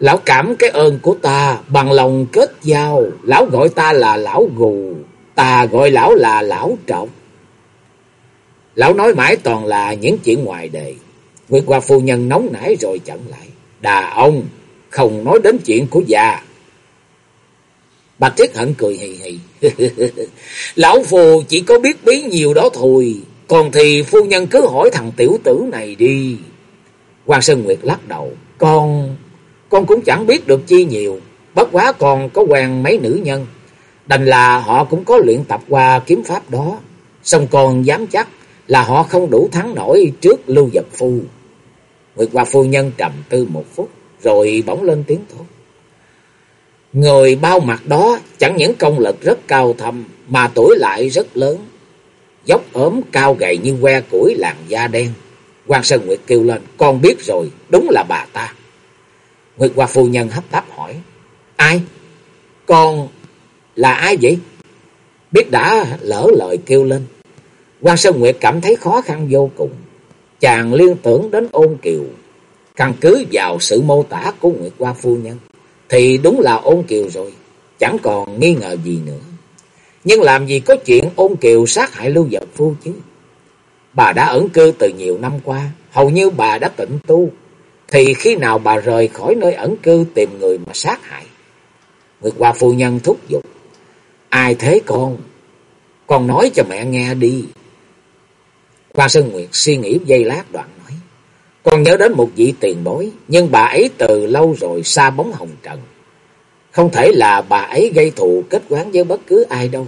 Lão cảm cái ơn của ta bằng lòng kết giao, lão gọi ta là lão gù, ta gọi lão là lão trọng. Lão nói mãi toàn là những chuyện ngoài đề. Nguyệt Hoa phu nhân nóng nảy rồi chặn lại. Đà ông, không nói đến chuyện của già. Bạch Thiết Hận cười hì hì. Lão phù chỉ có biết bí nhiều đó thôi. Còn thì phu nhân cứ hỏi thằng tiểu tử này đi. Hoàng Sơn Nguyệt lắc đầu. Con, con cũng chẳng biết được chi nhiều. Bất quá còn có quen mấy nữ nhân. Đành là họ cũng có luyện tập qua kiếm pháp đó. Xong còn dám chắc là họ không đủ thắng nổi trước lưu dập phu. Nguyệt Hoa phu nhân trầm tư một phút. Rồi bỗng lên tiếng thốt. Người bao mặt đó chẳng những công lực rất cao thâm mà tuổi lại rất lớn. Dốc ốm cao gầy như que củi làn da đen. quan Sơn Nguyệt kêu lên, con biết rồi, đúng là bà ta. Nguyệt Hoa phu nhân hấp tấp hỏi, ai? Con là ai vậy? Biết đã lỡ lời kêu lên quan Sơn Nguyệt cảm thấy khó khăn vô cùng. Chàng liên tưởng đến ôn kiều, căn cứ vào sự mô tả của Nguyệt Hoa phu nhân thì đúng là ôn kiều rồi, chẳng còn nghi ngờ gì nữa. Nhưng làm gì có chuyện ôn kiều sát hại lưu giật phu chứ? Bà đã ẩn cư từ nhiều năm qua, hầu như bà đã tịnh tu, thì khi nào bà rời khỏi nơi ẩn cư tìm người mà sát hại? Nguyệt Hoa phu nhân thúc giục. Ai thế con? Con nói cho mẹ nghe đi. Hoa Sơn Nguyệt suy nghĩ giây lát đoạn nói. Con nhớ đến một vị tiền bối, nhưng bà ấy từ lâu rồi xa bóng hồng trần. Không thể là bà ấy gây thù kết quán với bất cứ ai đâu.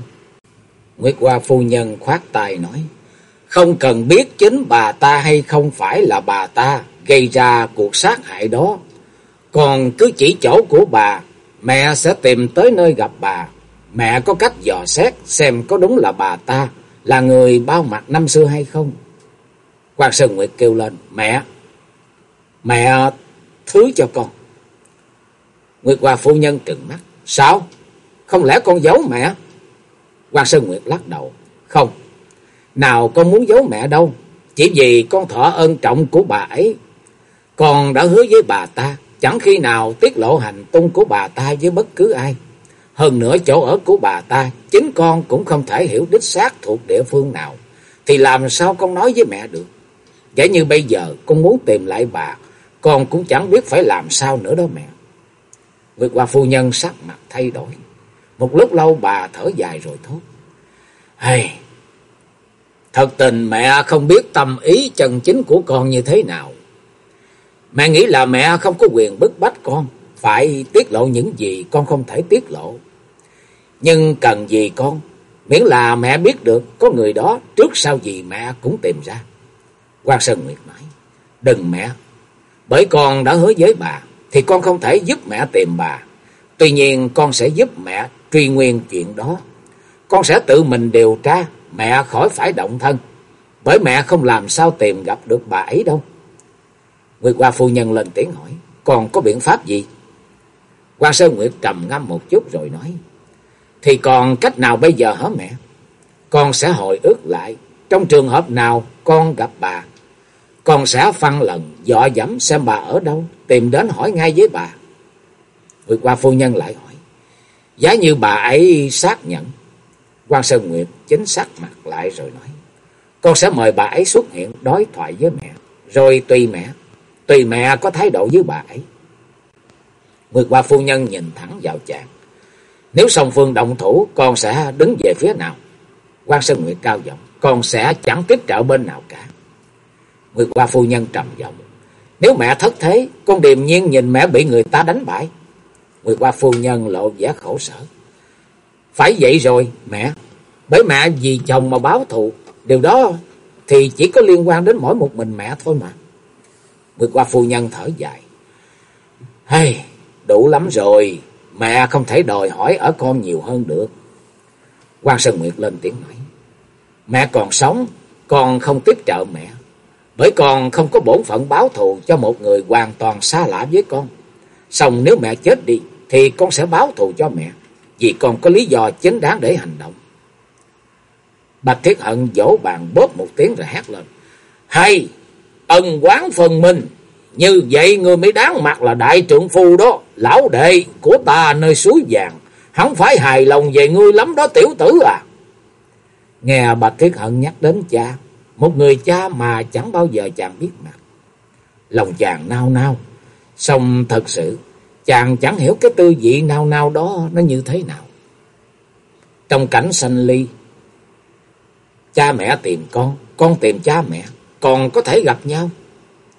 Nguyệt Hoa phu nhân khoát tay nói, không cần biết chính bà ta hay không phải là bà ta gây ra cuộc sát hại đó. Còn cứ chỉ chỗ của bà, mẹ sẽ tìm tới nơi gặp bà. Mẹ có cách dò xét xem có đúng là bà ta là người bao mặt năm xưa hay không. Quang Sơn Nguyệt kêu lên, mẹ, Mẹ thứ cho con. Nguyệt Hoa phu nhân trừng mắt. Sao? Không lẽ con giấu mẹ? Quang Sơn Nguyệt lắc đầu. Không. Nào con muốn giấu mẹ đâu. Chỉ vì con thọ ơn trọng của bà ấy. Con đã hứa với bà ta. Chẳng khi nào tiết lộ hành tung của bà ta với bất cứ ai. Hơn nữa chỗ ở của bà ta. Chính con cũng không thể hiểu đích xác thuộc địa phương nào. Thì làm sao con nói với mẹ được. Giả như bây giờ con muốn tìm lại bà con cũng chẳng biết phải làm sao nữa đó mẹ. Nguyệt qua phu nhân sắc mặt thay đổi. Một lúc lâu bà thở dài rồi thốt. Hey, thật tình mẹ không biết tâm ý chân chính của con như thế nào. Mẹ nghĩ là mẹ không có quyền bức bách con. Phải tiết lộ những gì con không thể tiết lộ. Nhưng cần gì con. Miễn là mẹ biết được có người đó trước sau gì mẹ cũng tìm ra. Quang Sơn Nguyệt nói. Đừng mẹ, bởi con đã hứa với bà, thì con không thể giúp mẹ tìm bà. Tuy nhiên con sẽ giúp mẹ truy nguyên chuyện đó. Con sẽ tự mình điều tra, mẹ khỏi phải động thân. Bởi mẹ không làm sao tìm gặp được bà ấy đâu. Nguyệt Hoa phu nhân lên tiếng hỏi, còn có biện pháp gì? Quan Sơn Nguyệt trầm ngâm một chút rồi nói, thì còn cách nào bây giờ hả mẹ? Con sẽ hồi ức lại, trong trường hợp nào con gặp bà, con sẽ phân lần dọ dẫm xem bà ở đâu, tìm đến hỏi ngay với bà. Người qua phu nhân lại hỏi, Giá như bà ấy xác nhận. quan Sơn Nguyệt chính xác mặt lại rồi nói. Con sẽ mời bà ấy xuất hiện đối thoại với mẹ. Rồi tùy mẹ. Tùy mẹ có thái độ với bà ấy. Nguyệt qua phu nhân nhìn thẳng vào chàng. Nếu song phương động thủ, con sẽ đứng về phía nào? quan Sơn Nguyệt cao giọng. Con sẽ chẳng tiếp trợ bên nào cả. Nguyệt Hoa phu nhân trầm giọng. Nếu mẹ thất thế, con điềm nhiên nhìn mẹ bị người ta đánh bại. Nguyệt Hoa phu nhân lộ vẻ khổ sở. Phải vậy rồi, mẹ. Bởi mẹ vì chồng mà báo thù. Điều đó thì chỉ có liên quan đến mỗi một mình mẹ thôi mà. Nguyệt Hoa phu nhân thở dài. Hey, đủ lắm rồi. Mẹ không thể đòi hỏi ở con nhiều hơn được. quang Sơn Nguyệt lên tiếng nói. Mẹ còn sống, con không tiếp trợ mẹ. Bởi con không có bổn phận báo thù cho một người hoàn toàn xa lạ với con. Xong nếu mẹ chết đi, thì con sẽ báo thù cho mẹ. Vì con có lý do chính đáng để hành động. Bạch Thiết Hận vỗ bàn bóp một tiếng rồi hét lên. Hay, ân quán phần mình. Như vậy người mới đáng mặt là đại trượng phu đó. Lão đệ của ta nơi suối vàng. Hắn phải hài lòng về ngươi lắm đó tiểu tử à. Nghe Bạch Thiết Hận nhắc đến cha. Một người cha mà chẳng bao giờ chàng biết mặt. Lòng chàng nao nao. Xong thật sự chàng chẳng hiểu cái tư vị nao nao đó nó như thế nào. Trong cảnh sanh ly, cha mẹ tìm con, con tìm cha mẹ, còn có thể gặp nhau.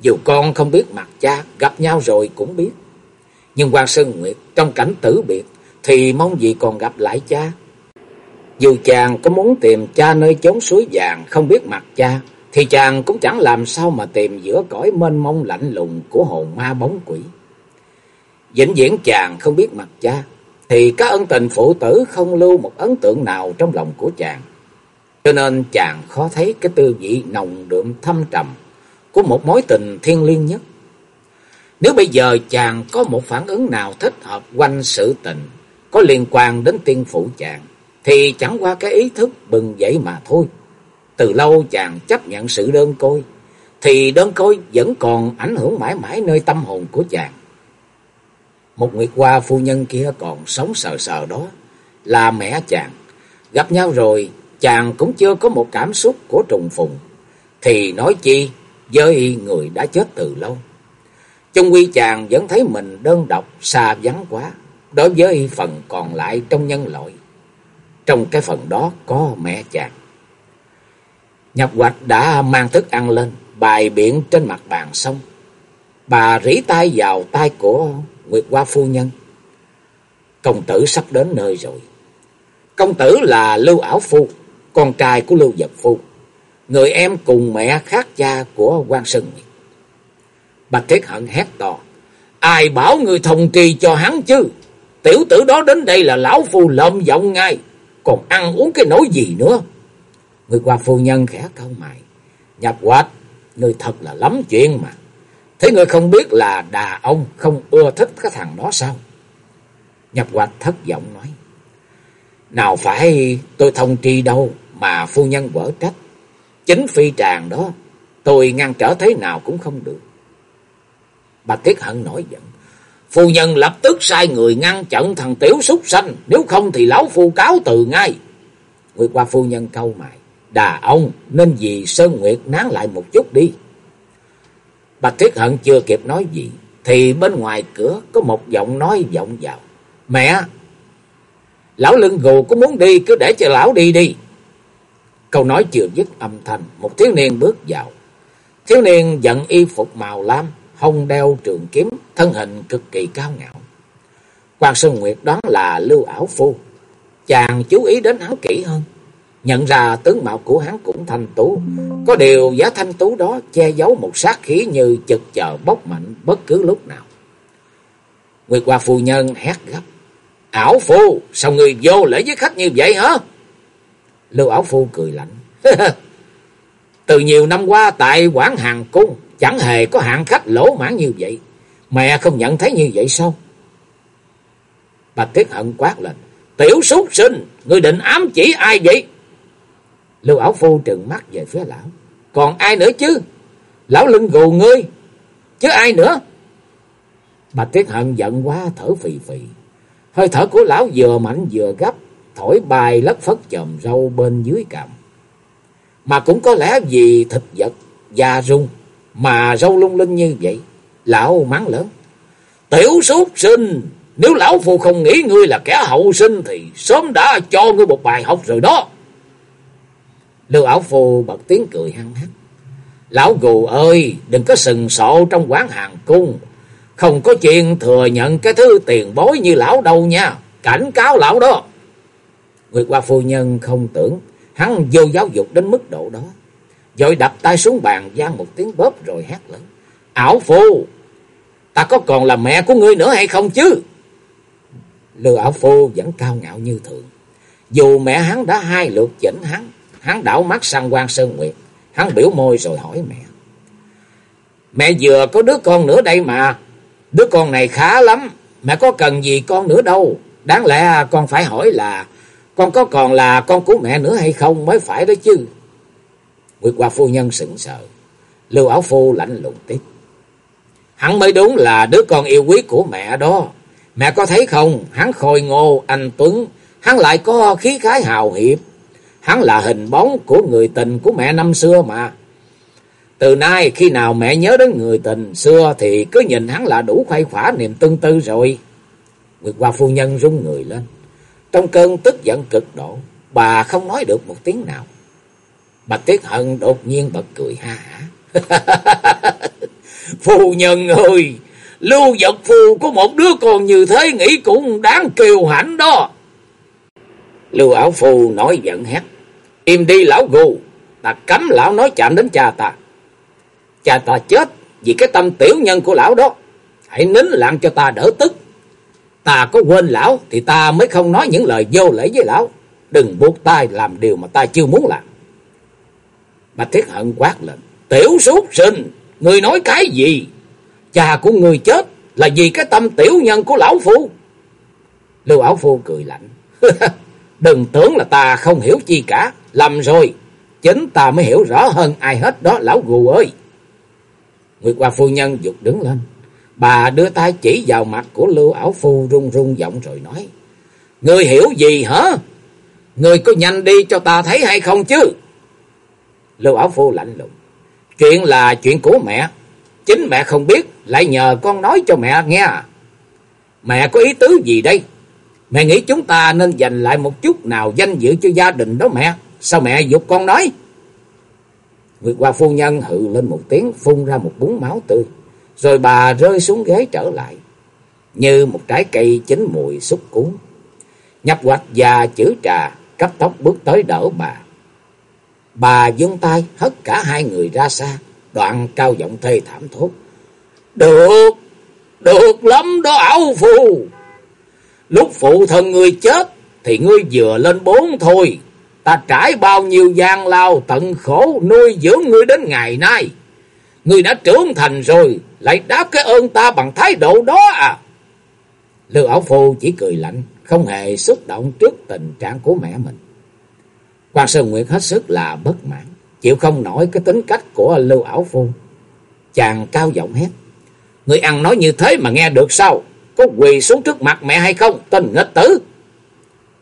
Dù con không biết mặt cha, gặp nhau rồi cũng biết. Nhưng quan Sơn Nguyệt trong cảnh tử biệt thì mong gì còn gặp lại cha. Dù chàng có muốn tìm cha nơi chốn suối vàng không biết mặt cha, thì chàng cũng chẳng làm sao mà tìm giữa cõi mênh mông lạnh lùng của hồn ma bóng quỷ. Vĩnh viễn chàng không biết mặt cha, thì các ân tình phụ tử không lưu một ấn tượng nào trong lòng của chàng. Cho nên chàng khó thấy cái tư vị nồng đượm thâm trầm của một mối tình thiên liêng nhất. Nếu bây giờ chàng có một phản ứng nào thích hợp quanh sự tình, có liên quan đến tiên phụ chàng, thì chẳng qua cái ý thức bừng dậy mà thôi. Từ lâu chàng chấp nhận sự đơn côi, thì đơn côi vẫn còn ảnh hưởng mãi mãi nơi tâm hồn của chàng. Một nguyệt qua phu nhân kia còn sống sờ sờ đó, là mẹ chàng. Gặp nhau rồi, chàng cũng chưa có một cảm xúc của trùng phùng. Thì nói chi với người đã chết từ lâu. Trong quy chàng vẫn thấy mình đơn độc, xa vắng quá, đối với phần còn lại trong nhân loại. Trong cái phần đó có mẹ chàng. Nhập hoạch đã mang thức ăn lên, bài biện trên mặt bàn xong. Bà rỉ tay vào tay của Nguyệt Hoa Phu Nhân. Công tử sắp đến nơi rồi. Công tử là Lưu Ảo Phu, con trai của Lưu Vật Phu. Người em cùng mẹ khác cha của quan Sơn Nguyệt. Bạch Thiết Hận hét to. Ai bảo người thông trì cho hắn chứ? Tiểu tử đó đến đây là lão phu lộm giọng ngay. Còn ăn uống cái nỗi gì nữa? Người qua phu nhân khẽ câu mày. Nhập hoạch, người thật là lắm chuyện mà. Thế người không biết là đà ông không ưa thích cái thằng đó sao? Nhập quạch thất vọng nói. Nào phải tôi thông tri đâu mà phu nhân vỡ trách. Chính phi tràng đó, tôi ngăn trở thế nào cũng không được. Bà Tiết Hận nổi giận. Phu nhân lập tức sai người ngăn chặn thằng tiểu súc sanh. Nếu không thì lão phu cáo từ ngay. người qua phu nhân câu mày. Đà ông nên vì Sơn Nguyệt nán lại một chút đi. Bạch Thiết Hận chưa kịp nói gì, thì bên ngoài cửa có một giọng nói vọng vào. Mẹ! Lão lưng gù có muốn đi, cứ để cho lão đi đi. Câu nói chưa dứt âm thanh, một thiếu niên bước vào. Thiếu niên giận y phục màu lam, hông đeo trường kiếm, thân hình cực kỳ cao ngạo. Quan Sơn Nguyệt đoán là Lưu Ảo Phu. Chàng chú ý đến hắn kỹ hơn. Nhận ra tướng mạo của hắn cũng thanh tú. Có điều giá thanh tú đó che giấu một sát khí như chực chờ bốc mạnh bất cứ lúc nào. Nguyệt Hoa phu nhân hét gấp. Ảo phu, sao người vô lễ với khách như vậy hả? Lưu áo phu cười lạnh. Từ nhiều năm qua tại quảng hàng cung, chẳng hề có hạng khách lỗ mãn như vậy. Mẹ không nhận thấy như vậy sao? Bạch tiết Hận quát lên. Tiểu súc sinh, người định ám chỉ ai vậy? Lưu áo phu trừng mắt về phía lão. Còn ai nữa chứ? Lão lưng gù ngươi. Chứ ai nữa? Bạch Tiết Hận giận quá thở phì phì. Hơi thở của lão vừa mạnh vừa gấp, thổi bài lất phất chòm râu bên dưới cằm. Mà cũng có lẽ vì thịt vật, da rung, mà râu lung linh như vậy. Lão mắng lớn. Tiểu súc sinh, nếu lão phu không nghĩ ngươi là kẻ hậu sinh thì sớm đã cho ngươi một bài học rồi đó. Lưu ảo phu bật tiếng cười hăng hắc. Lão gù ơi, đừng có sừng sộ trong quán hàng cung. Không có chuyện thừa nhận cái thứ tiền bối như lão đâu nha. Cảnh cáo lão đó người qua phu nhân không tưởng hắn vô giáo dục đến mức độ đó. Rồi đập tay xuống bàn gian một tiếng bóp rồi hét lớn. Ảo phu, ta có còn là mẹ của ngươi nữa hay không chứ? lừa ảo phu vẫn cao ngạo như thường. Dù mẹ hắn đã hai lượt chỉnh hắn, hắn đảo mắt sang quan Sơn Nguyệt. Hắn biểu môi rồi hỏi mẹ. Mẹ vừa có đứa con nữa đây mà. Đứa con này khá lắm. Mẹ có cần gì con nữa đâu. Đáng lẽ con phải hỏi là con có còn là con của mẹ nữa hay không mới phải đó chứ. Nguyệt Hoa phu nhân sững sờ. Lưu Áo Phu lạnh lùng tiếp. Hắn mới đúng là đứa con yêu quý của mẹ đó. Mẹ có thấy không? Hắn khôi ngô, anh Tuấn. Hắn lại có khí khái hào hiệp. Hắn là hình bóng của người tình của mẹ năm xưa mà. Từ nay khi nào mẹ nhớ đến người tình xưa thì cứ nhìn hắn là đủ khoái khỏa niềm tương tư rồi. Nguyệt Hoa phu nhân rung người lên. Trong cơn tức giận cực độ, bà không nói được một tiếng nào. Bà Tiết Hận đột nhiên bật cười ha hả. phu nhân ơi, lưu vật phù của một đứa con như thế nghĩ cũng đáng kiều hãnh đó. Lưu ảo phù nói giận hét. Im đi lão gù, ta cấm lão nói chạm đến cha ta. Cha ta chết vì cái tâm tiểu nhân của lão đó. Hãy nín lặng cho ta đỡ tức. Ta có quên lão thì ta mới không nói những lời vô lễ với lão. Đừng buộc tay làm điều mà ta chưa muốn làm. Bạch Thiết Hận quát lên. Tiểu súc sinh, người nói cái gì? Cha của người chết là vì cái tâm tiểu nhân của lão phu. Lưu ảo phu cười lạnh. Đừng tưởng là ta không hiểu chi cả. Lầm rồi. Chính ta mới hiểu rõ hơn ai hết đó lão gù ơi. Nguyệt Hoa phu nhân dục đứng lên. Bà đưa tay chỉ vào mặt của Lưu ảo phu run run giọng rồi nói. Người hiểu gì hả? Người có nhanh đi cho ta thấy hay không chứ? Lưu ảo phu lạnh lùng. Chuyện là chuyện của mẹ. Chính mẹ không biết, lại nhờ con nói cho mẹ nghe. Mẹ có ý tứ gì đây? Mẹ nghĩ chúng ta nên dành lại một chút nào danh dự cho gia đình đó mẹ. Sao mẹ dục con nói? Nguyệt Hoa phu nhân hự lên một tiếng phun ra một bún máu tươi. Rồi bà rơi xuống ghế trở lại. Như một trái cây chín mùi xúc cuốn. Nhập hoạch và chữ trà cấp tóc bước tới đỡ bà. Bà vung tay hất cả hai người ra xa. Đoạn cao giọng thê thảm thốt. Được, được lắm đó ảo phù Lúc phụ thân ngươi chết thì ngươi vừa lên bốn thôi. Ta trải bao nhiêu gian lao tận khổ nuôi dưỡng ngươi đến ngày nay. Ngươi đã trưởng thành rồi, lại đáp cái ơn ta bằng thái độ đó à. Lưu ảo phu chỉ cười lạnh, không hề xúc động trước tình trạng của mẹ mình. Quan Sơn Nguyệt hết sức là bất mãn, chịu không nổi cái tính cách của Lưu ảo phu. Chàng cao giọng hét. Người ăn nói như thế mà nghe được sao? Có quỳ xuống trước mặt mẹ hay không? Tên nghịch tử!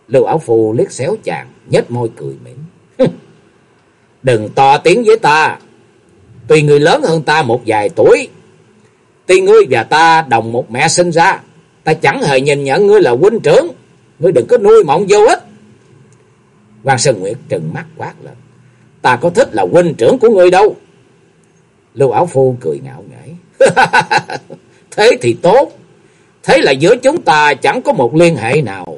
Lưu ảo phu liếc xéo chàng, nhếch môi cười mỉm. Đừng to tiếng với ta. Tuy người lớn hơn ta một vài tuổi. Tuy ngươi và ta đồng một mẹ sinh ra. Ta chẳng hề nhìn nhận ngươi là huynh trưởng. Ngươi đừng có nuôi mộng vô ích. Quan Sơn Nguyệt trừng mắt quát lên. Ta có thích là huynh trưởng của ngươi đâu. Lưu ảo phu cười ngạo nghễ. Thế thì tốt. Thế là giữa chúng ta chẳng có một liên hệ nào.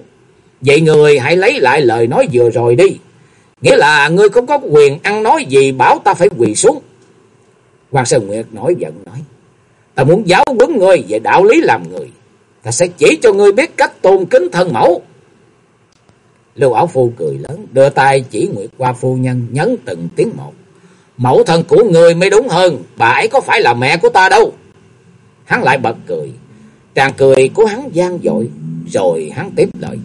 Vậy người hãy lấy lại lời nói vừa rồi đi. Nghĩa là ngươi không có quyền ăn nói gì, bảo ta phải quỳ xuống. Hoàng Sơn Nguyệt nổi giận nói. Ta muốn giáo huấn ngươi về đạo lý làm người. Ta sẽ chỉ cho ngươi biết cách tôn kính thân mẫu. Lưu Ảo Phu cười lớn, đưa tay chỉ Nguyệt qua phu nhân nhấn từng tiếng một. Mẫu thân của ngươi mới đúng hơn, bà ấy có phải là mẹ của ta đâu. Hắn lại bật cười. Tràng cười của hắn gian dội, rồi hắn tiếp lời.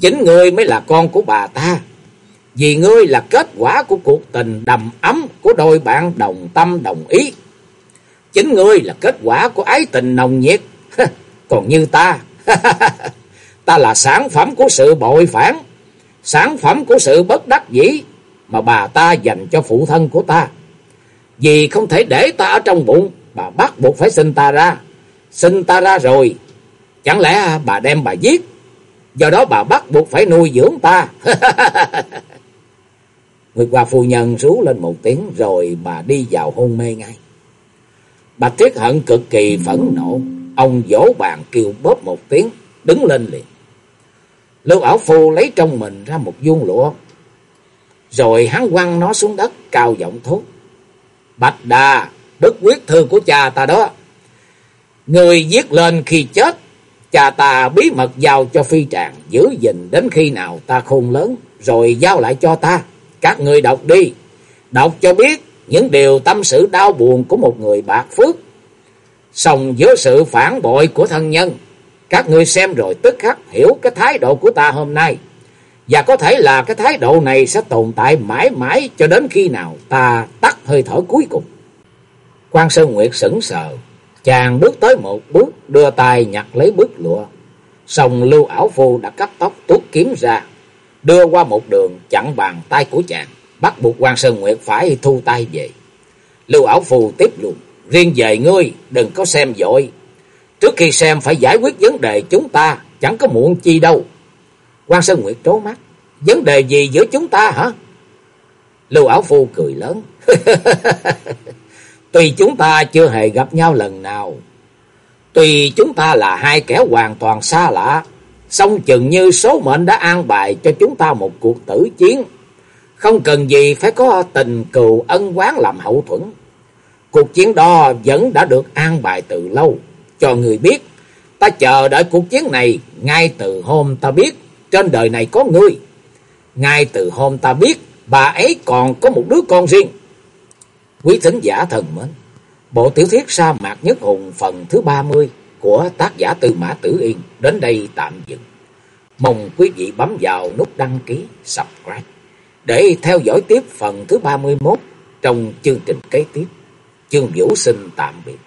Chính ngươi mới là con của bà ta. Vì ngươi là kết quả của cuộc tình đầm ấm của đôi bạn đồng tâm đồng ý. Chính ngươi là kết quả của ái tình nồng nhiệt. Còn như ta, Ta là sản phẩm của sự bội phản, sản phẩm của sự bất đắc dĩ mà bà ta dành cho phụ thân của ta. Vì không thể để ta ở trong bụng, bà bắt buộc phải sinh ta ra. Sinh ta ra rồi, chẳng lẽ bà đem bà giết? Do đó bà bắt buộc phải nuôi dưỡng ta. Nguyệt Hoa phu nhân rú lên một tiếng rồi bà đi vào hôn mê ngay. Bạch Thiết Hận cực kỳ phẫn nộ, ông vỗ bàn kêu bóp một tiếng, đứng lên liền. Lưu ảo phu lấy trong mình ra một vuông lụa, rồi hắn quăng nó xuống đất cao giọng thốt. Bạch Đà, đức quyết thư của cha ta đó. Người viết lên khi chết, cha ta bí mật giao cho phi tràng, giữ gìn đến khi nào ta khôn lớn, rồi giao lại cho ta. Các người đọc đi, đọc cho biết những điều tâm sự đau buồn của một người bạc phước. sòng với sự phản bội của thân nhân, các người xem rồi tức khắc hiểu cái thái độ của ta hôm nay. Và có thể là cái thái độ này sẽ tồn tại mãi mãi cho đến khi nào ta tắt hơi thở cuối cùng. Quan Sơn Nguyệt sững sờ, chàng bước tới một bước, đưa tay nhặt lấy bức lụa. sòng lưu ảo phu đã cắt tóc tuốt kiếm ra, đưa qua một đường chặn bàn tay của chàng, bắt buộc quan Sơn Nguyệt phải thu tay về. Lưu ảo phù tiếp luôn, riêng về ngươi đừng có xem dội. Trước khi xem phải giải quyết vấn đề chúng ta, chẳng có muộn chi đâu. quan Sơn Nguyệt trố mắt, vấn đề gì giữa chúng ta hả? Lưu ảo phu cười lớn. Tuy chúng ta chưa hề gặp nhau lần nào, tuy chúng ta là hai kẻ hoàn toàn xa lạ, song chừng như số mệnh đã an bài cho chúng ta một cuộc tử chiến. Không cần gì phải có tình cừu ân quán làm hậu thuẫn. Cuộc chiến đó vẫn đã được an bài từ lâu. Cho người biết, ta chờ đợi cuộc chiến này ngay từ hôm ta biết trên đời này có người. Ngay từ hôm ta biết bà ấy còn có một đứa con riêng. Quý thính giả thần mến, bộ tiểu thuyết sa mạc nhất hùng phần thứ 30 của tác giả Tư Mã Tử Yên đến đây tạm dừng. Mong quý vị bấm vào nút đăng ký, subscribe để theo dõi tiếp phần thứ 31 trong chương trình kế tiếp. Chương Vũ xin tạm biệt.